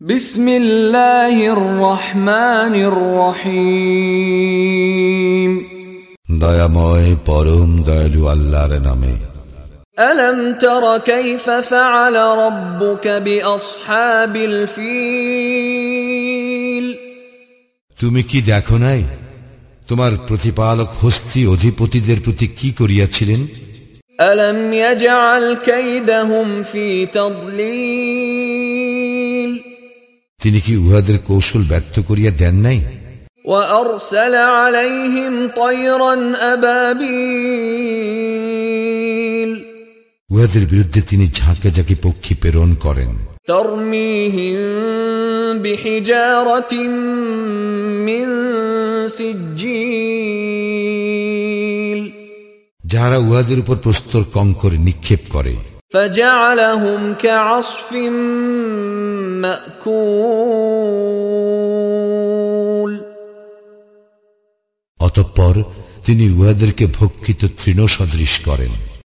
بسم الله الرحمن الرحيم দয়াময় পরম দয়ালু আল্লাহর নামে ألم تر كيف فعل ربك بأصحاب الفيل তুমি কি দেখো নাই তোমার প্রতিপালক হস্তি অধিপতিদের প্রতি কি করিয়াছিলেন ألم يجعل كيدهم في تضليل তিনি কি উহাদের কৌশল ব্যর্থ করিয়া দেন নাই وأرسل عليهم طيرا أبابيل উহাদের বিরুদ্ধে তিনি ঝাঁকে ঝাঁকে পক্ষী প্রেরণ করেন ترميهم بحجارة من سجيل যাহারা উহাদের উপর প্রস্তর কঙ্কর নিক্ষেপ করে فجعلهم كعصف مأكول অতঃপর তিনি উহাদেরকে ভক্ষিত তৃণ সদৃশ করেন